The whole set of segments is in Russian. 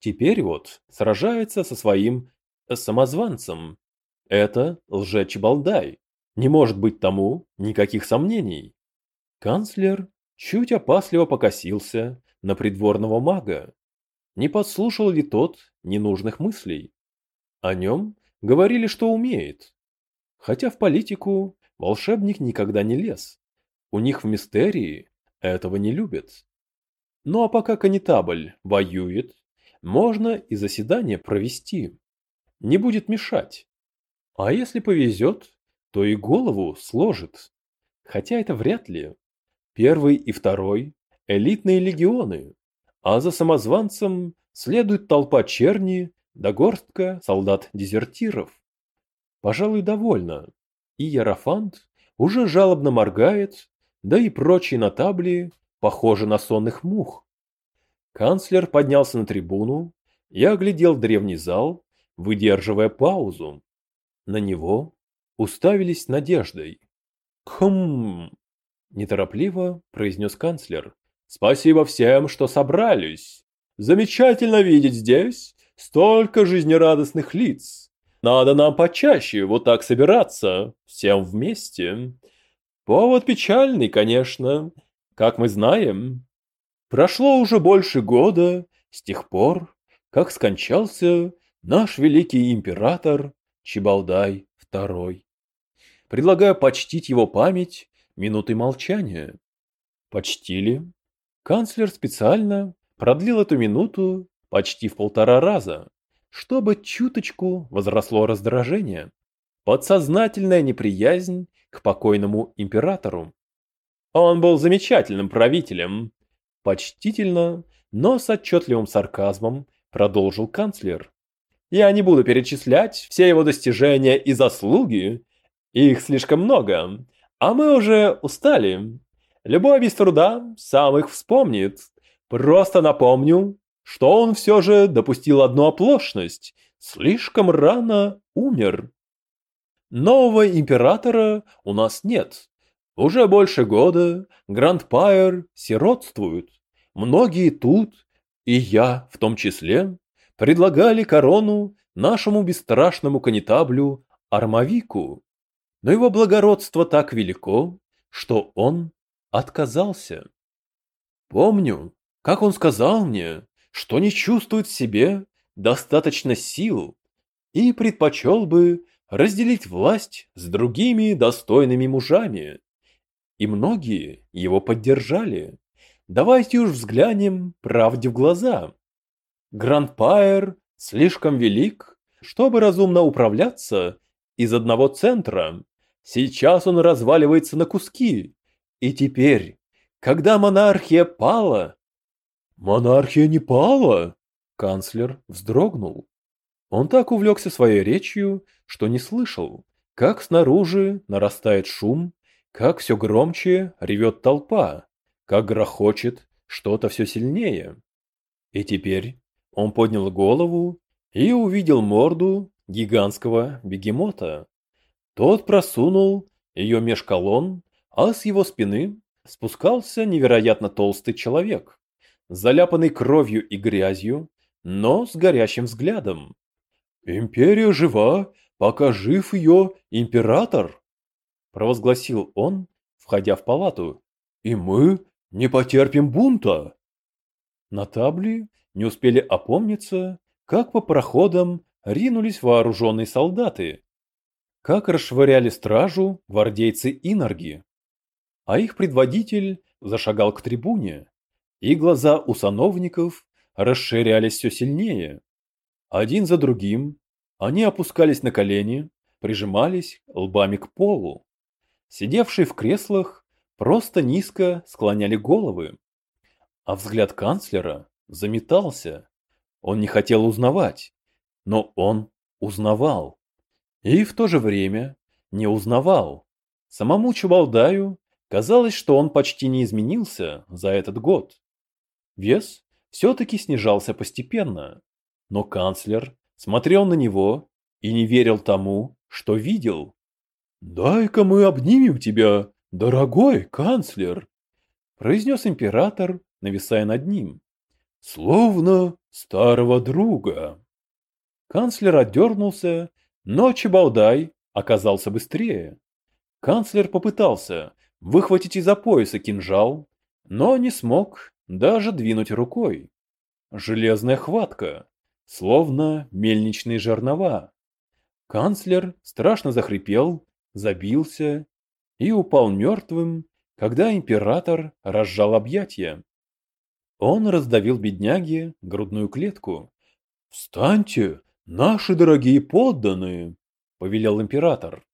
Теперь вот сражается со своим самозванцем. Это лжечебалдай. Не может быть тому никаких сомнений. Канцлер чуть опасливо покосился на придворного мага. Не подслушал ли тот ненужных мыслей? О нем говорили, что умеет. Хотя в политику волшебник никогда не лез. У них в мистерии этого не любят. Ну а пока канитабль воюет, можно и заседание провести. Не будет мешать. А если повезет, то и голову сложит. Хотя это вряд ли. Первый и второй – элитные легионы, а за самозванцем следует толпа черни да горстка солдат-дезертиров. Пожалуй, довольно. И Ярофант уже жалобно моргает, да и прочие нотабли похожи на сонных мух. Канцлер поднялся на трибуну и оглядел древний зал, выдерживая паузу. На него уставились надеждой. «Хм...» – неторопливо произнес канцлер. «Спасибо всем, что собрались. Замечательно видеть здесь столько жизнерадостных лиц. Надо нам почаще вот так собираться, всем вместе. Повод печальный, конечно, как мы знаем. Прошло уже больше года с тех пор, как скончался наш великий император Чебалдай II. Предлагаю почтить его память минутой молчания. Почтили. Канцлер специально продлил эту минуту почти в полтора раза, чтобы чуточку возросло раздражение, подсознательная неприязнь к покойному императору. Он был замечательным правителем, почтительно, но с отчетливым сарказмом продолжил канцлер. Я не буду перечислять все его достижения и заслуги, их слишком много, а мы уже устали. Любой без труда сам их вспомнит. Просто напомню, что он все же допустил одну оплошность. Слишком рано умер. Нового императора у нас нет. Уже больше года Гранд-Пайер сиротствует. Многие тут, и я в том числе, предлагали корону нашему бесстрашному канитаблю Армавику. Но его благородство так велико, что он отказался. Помню, как он сказал мне, что не чувствует в себе достаточно сил и предпочел бы разделить власть с другими достойными мужами. И многие его поддержали. Давайте уж взглянем правде в глаза. Гранд-Пайер слишком велик, чтобы разумно управляться из одного центра. Сейчас он разваливается на куски. И теперь, когда монархия пала, «Монархия не пала!» Канцлер вздрогнул. Он так увлекся своей речью, что не слышал, как снаружи нарастает шум, как все громче ревет толпа, как грохочет что-то все сильнее. И теперь он поднял голову и увидел морду гигантского бегемота. Тот просунул ее меж колонн, а с его спины спускался невероятно толстый человек заляпанный кровью и грязью, но с горящим взглядом. «Империя жива, пока жив ее император!» Провозгласил он, входя в палату. «И мы не потерпим бунта!» На табле не успели опомниться, как по проходам ринулись вооруженные солдаты, как расшвыряли стражу гвардейцы Инарги, а их предводитель зашагал к трибуне и глаза у сановников расширялись все сильнее. Один за другим они опускались на колени, прижимались лбами к полу. Сидевшие в креслах просто низко склоняли головы. А взгляд канцлера заметался. Он не хотел узнавать, но он узнавал. И в то же время не узнавал. Самому Чубалдаю казалось, что он почти не изменился за этот год. Вес все-таки снижался постепенно, но канцлер смотрел на него и не верил тому, что видел. «Дай-ка мы обнимем тебя, дорогой канцлер!» произнес император, нависая над ним. «Словно старого друга. Канцлер отдернулся, но Чебалдай оказался быстрее. Канцлер попытался выхватить из-за пояса кинжал, но не смог даже двинуть рукой. Железная хватка, словно мельничные жернова. Канцлер страшно захрипел, забился и упал мертвым, когда император разжал объятия. Он раздавил бедняге грудную клетку. «Встаньте, наши дорогие подданные!» — повелел император.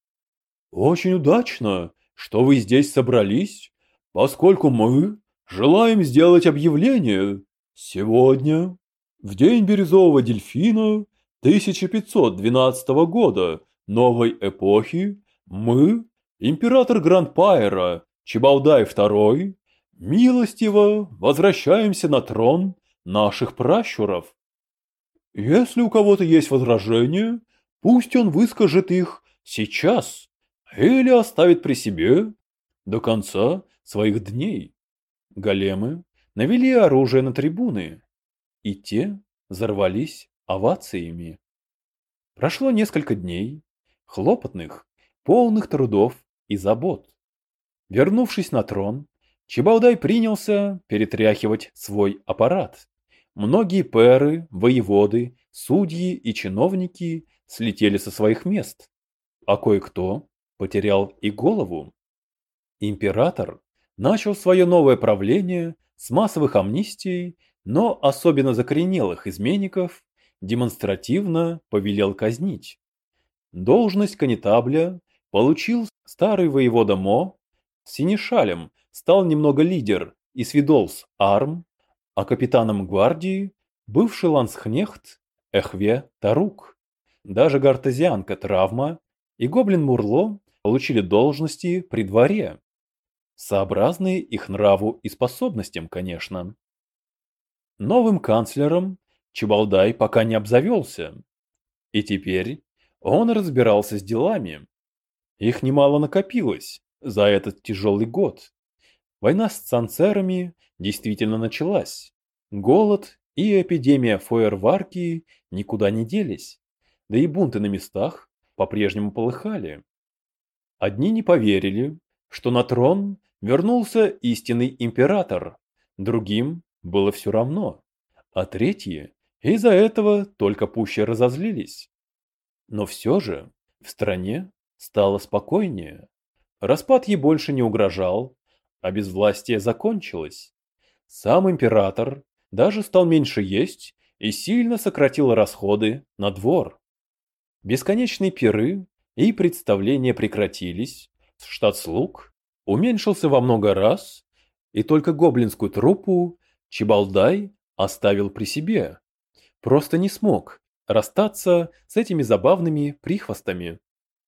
«Очень удачно, что вы здесь собрались, поскольку мы желаем сделать объявление. Сегодня, в день бирюзового дельфина 1512 года новой эпохи, мы, император Грандпайра Чебалдай II, милостиво возвращаемся на трон наших пращуров. Если у кого-то есть возражения, пусть он выскажет их сейчас или оставит при себе до конца своих дней. Големы навели оружие на трибуны, и те взорвались овациями. Прошло несколько дней, хлопотных, полных трудов и забот. Вернувшись на трон, Чебалдай принялся перетряхивать свой аппарат. Многие пэры, воеводы, судьи и чиновники слетели со своих мест, а кое-кто потерял и голову. Император начал свое новое правление с массовых амнистий, но особенно закоренелых изменников демонстративно повелел казнить. Должность канетабля получил старый воевода Мо, синешалем стал немного лидер и свидолс Арм, а капитаном гвардии бывший лансхнехт Эхве Тарук. Даже гартезианка Травма и гоблин Мурло получили должности при дворе, сообразные их нраву и способностям, конечно. Новым канцлером Чебалдай пока не обзавелся, и теперь он разбирался с делами. Их немало накопилось за этот тяжелый год. Война с цанцерами действительно началась. Голод и эпидемия фойерварки никуда не делись, да и бунты на местах по-прежнему полыхали. Одни не поверили, что на трон вернулся истинный император, другим было все равно, а третьи из-за этого только пуще разозлились. Но все же в стране стало спокойнее. Распад ей больше не угрожал, а безвластие закончилось. Сам император даже стал меньше есть и сильно сократил расходы на двор. Бесконечные пиры и представления прекратились, штат слуг уменьшился во много раз, и только гоблинскую труппу Чебалдай оставил при себе. Просто не смог расстаться с этими забавными прихвостами.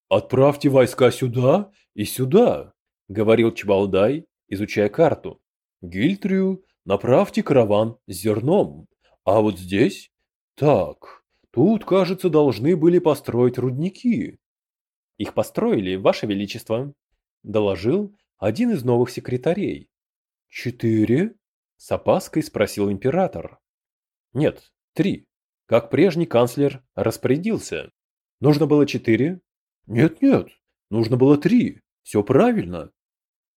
«Отправьте войска сюда и сюда», — говорил Чебалдай, изучая карту. «Гильтрию направьте караван с зерном, а вот здесь... Так, тут, кажется, должны были построить рудники». «Их построили, Ваше Величество», — доложил один из новых секретарей. «Четыре?» — с опаской спросил император. «Нет, три. Как прежний канцлер распорядился. Нужно было четыре?» «Нет-нет, нужно было три. Все правильно».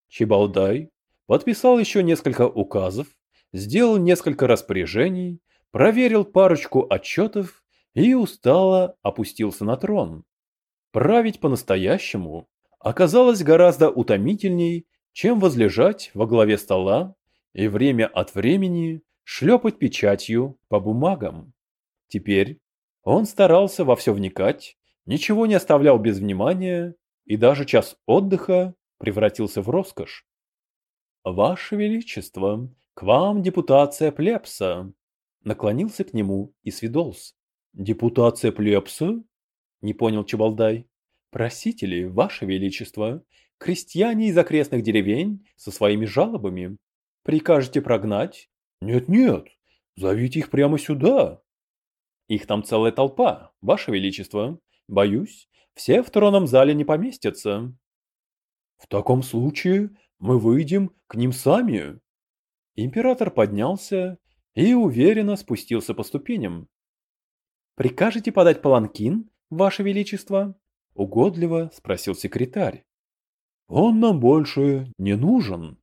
Чебалдай подписал еще несколько указов, сделал несколько распоряжений, проверил парочку отчетов и устало опустился на трон. Править по-настоящему оказалось гораздо утомительней, чем возлежать во главе стола и время от времени шлепать печатью по бумагам. Теперь он старался во все вникать, ничего не оставлял без внимания, и даже час отдыха превратился в роскошь. «Ваше Величество, к вам депутация плебса!» Наклонился к нему и свидолс. «Депутация плебса?» Не понял Чебалдай. Просители, ваше величество, крестьяне из окрестных деревень со своими жалобами. Прикажете прогнать? Нет-нет, зовите их прямо сюда. Их там целая толпа, ваше величество. Боюсь, все в тронном зале не поместятся. В таком случае мы выйдем к ним сами. Император поднялся и уверенно спустился по ступеням. «Прикажете подать паланкин, Ваше Величество?» – угодливо спросил секретарь. «Он нам больше не нужен»,